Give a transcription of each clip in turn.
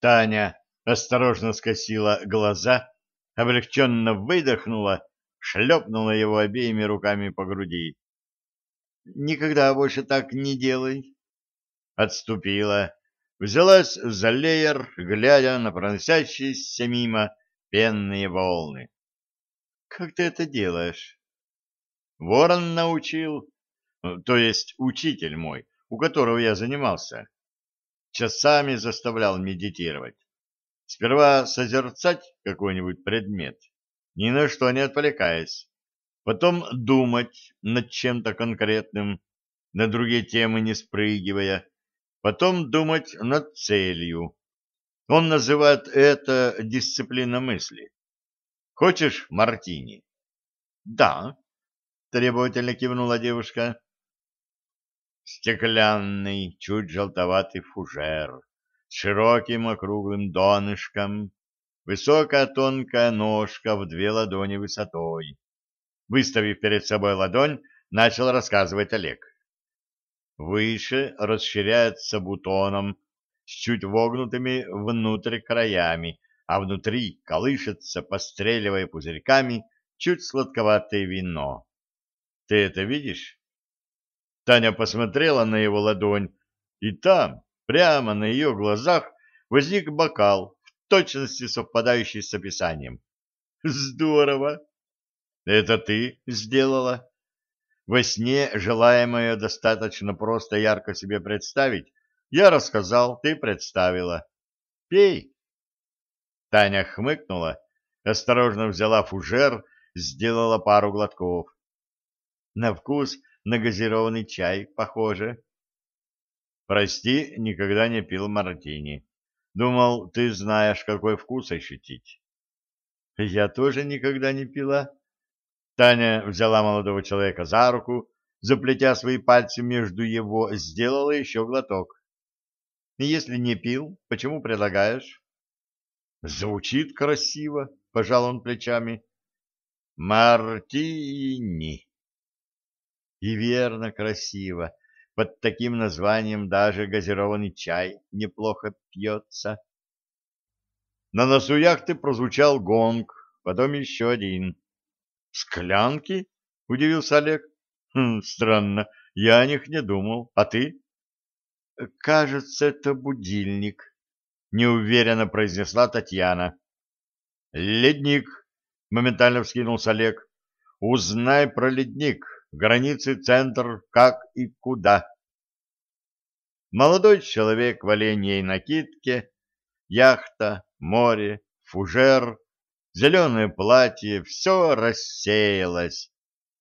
Таня осторожно скосила глаза, облегченно выдохнула, шлепнула его обеими руками по груди. «Никогда больше так не делай!» Отступила, взялась за леер, глядя на проносящиеся мимо пенные волны. «Как ты это делаешь?» «Ворон научил, то есть учитель мой, у которого я занимался. Часами заставлял медитировать. Сперва созерцать какой-нибудь предмет, ни на что не отвлекаясь. Потом думать над чем-то конкретным, на другие темы не спрыгивая. Потом думать над целью. Он называет это дисциплина мысли. Хочешь мартини? Да, требовательно кивнула девушка. Стеклянный, чуть желтоватый фужер с широким округлым донышком, высокая тонкая ножка в две ладони высотой. Выставив перед собой ладонь, начал рассказывать Олег. Выше расширяется бутоном с чуть вогнутыми внутрь краями, а внутри колышется, постреливая пузырьками, чуть сладковатое вино. Ты это видишь? Таня посмотрела на его ладонь, и там, Прямо на ее глазах возник бокал, в точности совпадающий с описанием. Здорово! Это ты сделала? Во сне желаемое достаточно просто ярко себе представить. Я рассказал, ты представила. Пей. Таня хмыкнула, осторожно взяла фужер, сделала пару глотков. На вкус на газированный чай похоже. Прости, никогда не пил мартини. Думал, ты знаешь, какой вкус ощутить. Я тоже никогда не пила. Таня взяла молодого человека за руку, заплетя свои пальцы между его, сделала еще глоток. Если не пил, почему предлагаешь? Звучит красиво, пожал он плечами. Мартини. И верно красиво. Под таким названием даже газированный чай неплохо пьется. На носу яхты прозвучал гонг, потом еще один. «Склянки?» — удивился Олег. Хм, «Странно, я о них не думал. А ты?» «Кажется, это будильник», — неуверенно произнесла Татьяна. «Ледник», — моментально вскинулся Олег. «Узнай про ледник границы, центр, как и куда. Молодой человек в оленьей накидке, яхта, море, фужер, зеленое платье — все рассеялось,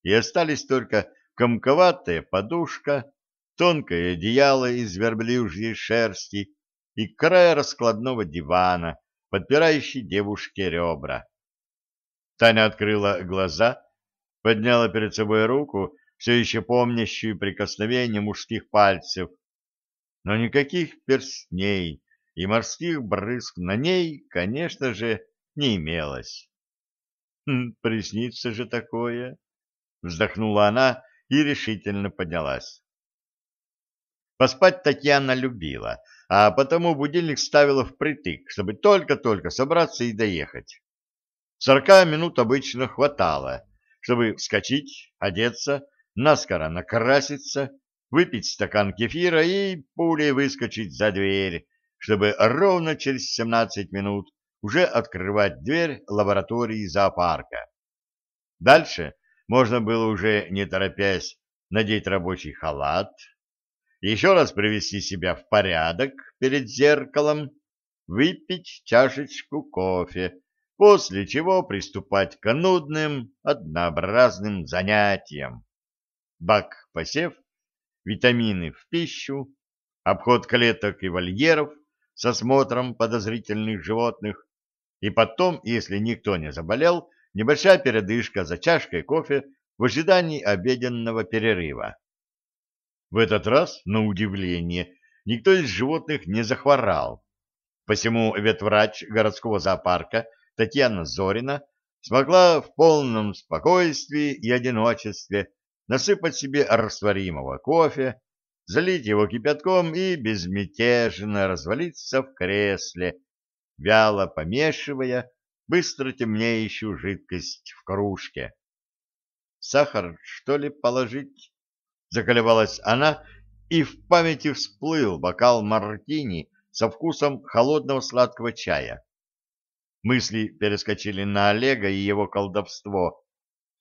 и остались только комковатая подушка, тонкое одеяло из верблюжьей шерсти и край раскладного дивана, подпирающий девушке ребра. Таня открыла глаза подняла перед собой руку, все еще помнящую прикосновение мужских пальцев, но никаких перстней и морских брызг на ней, конечно же, не имелось. «Хм, «Приснится же такое!» — вздохнула она и решительно поднялась. Поспать Татьяна любила, а потому будильник ставила впритык, чтобы только-только собраться и доехать. Сорока минут обычно хватало, чтобы вскочить, одеться, наскоро накраситься, выпить стакан кефира и пулей выскочить за дверь, чтобы ровно через 17 минут уже открывать дверь лаборатории зоопарка. Дальше можно было уже, не торопясь, надеть рабочий халат, еще раз привести себя в порядок перед зеркалом, выпить чашечку кофе, после чего приступать к нудным, однообразным занятиям. Бак посев, витамины в пищу, обход клеток и вольеров с осмотром подозрительных животных, и потом, если никто не заболел, небольшая передышка за чашкой кофе в ожидании обеденного перерыва. В этот раз, на удивление, никто из животных не захворал, посему ветврач городского зоопарка Татьяна Зорина смогла в полном спокойствии и одиночестве насыпать себе растворимого кофе, залить его кипятком и безмятежно развалиться в кресле вяло помешивая быстро темнеющую жидкость в кружке. «Сахар, что ли, положить?» — заколебалась она, и в памяти всплыл бокал мартини со вкусом холодного сладкого чая. Мысли перескочили на Олега и его колдовство.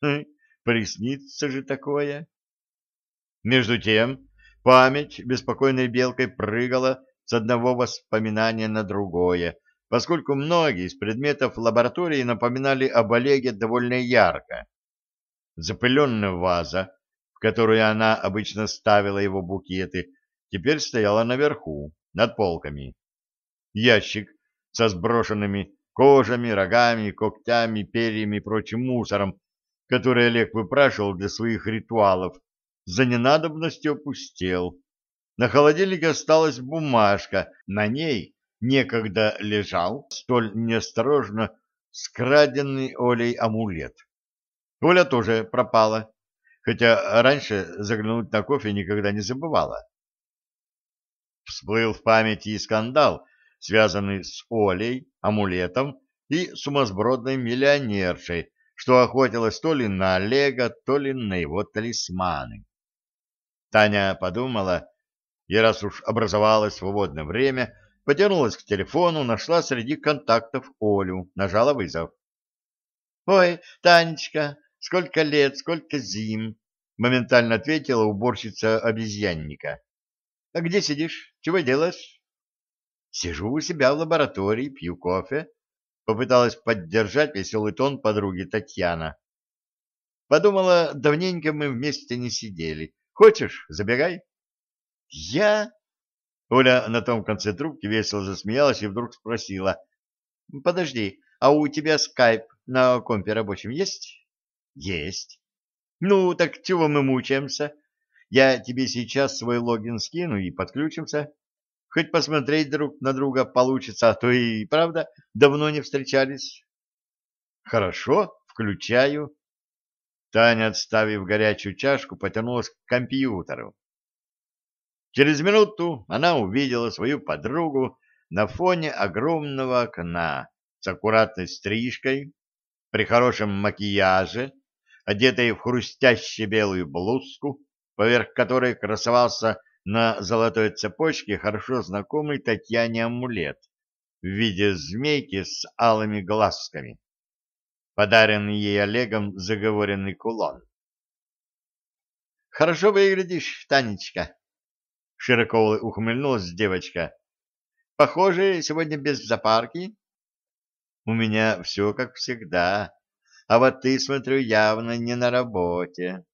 Хм, приснится же такое. Между тем память беспокойной белкой прыгала с одного воспоминания на другое, поскольку многие из предметов лаборатории напоминали об Олеге довольно ярко. Запыленная ваза, в которую она обычно ставила его букеты, теперь стояла наверху, над полками. Ящик со сброшенными кожами, рогами, когтями, перьями и прочим мусором, который Олег выпрашивал для своих ритуалов, за ненадобностью опустел. На холодильнике осталась бумажка, на ней некогда лежал столь неосторожно скраденный Олей амулет. Оля тоже пропала, хотя раньше заглянуть на кофе никогда не забывала. Всплыл в памяти и скандал, связанный с Олей, амулетом и сумасбродной миллионершей, что охотилась то ли на Олега, то ли на его талисманы. Таня подумала, и раз уж образовалось свободное время, потянулась к телефону, нашла среди контактов Олю, нажала вызов. — Ой, Танечка, сколько лет, сколько зим! — моментально ответила уборщица обезьянника. — А где сидишь? Чего делаешь? — Сижу у себя в лаборатории, пью кофе. Попыталась поддержать веселый тон подруги Татьяна. Подумала, давненько мы вместе не сидели. Хочешь, забегай? — Я? Оля на том конце трубки весело засмеялась и вдруг спросила. — Подожди, а у тебя скайп на компе рабочем есть? — Есть. — Ну, так чего мы мучаемся? Я тебе сейчас свой логин скину и подключимся. Хоть посмотреть друг на друга получится, а то и, правда, давно не встречались. — Хорошо, включаю. Таня, отставив горячую чашку, потянулась к компьютеру. Через минуту она увидела свою подругу на фоне огромного окна с аккуратной стрижкой, при хорошем макияже, одетой в хрустящую белую блузку, поверх которой красовался на золотой цепочке хорошо знакомый Татьяне амулет в виде змейки с алыми глазками, подаренный ей Олегом заговоренный кулон. «Хорошо выглядишь, Танечка», Широко ухмыльнулась девочка. Похоже, сегодня без запарки. У меня все как всегда. А вот ты, смотрю, явно не на работе.